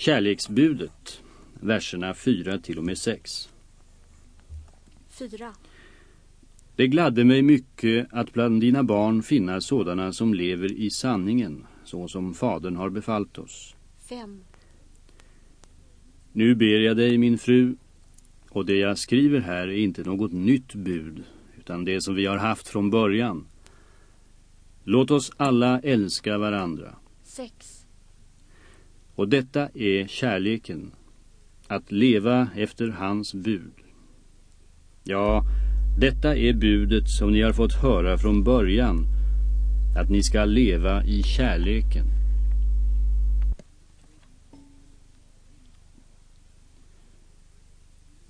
Kärleksbudet, verserna 4 till och med 6. 4. Det gladde mig mycket att bland dina barn finna sådana som lever i sanningen, så som fadern har befallt oss. 5. Nu ber jag dig, min fru, och det jag skriver här är inte något nytt bud, utan det som vi har haft från början. Låt oss alla älska varandra. 6. Och detta är kärleken, att leva efter hans bud. Ja, detta är budet som ni har fått höra från början, att ni ska leva i kärleken.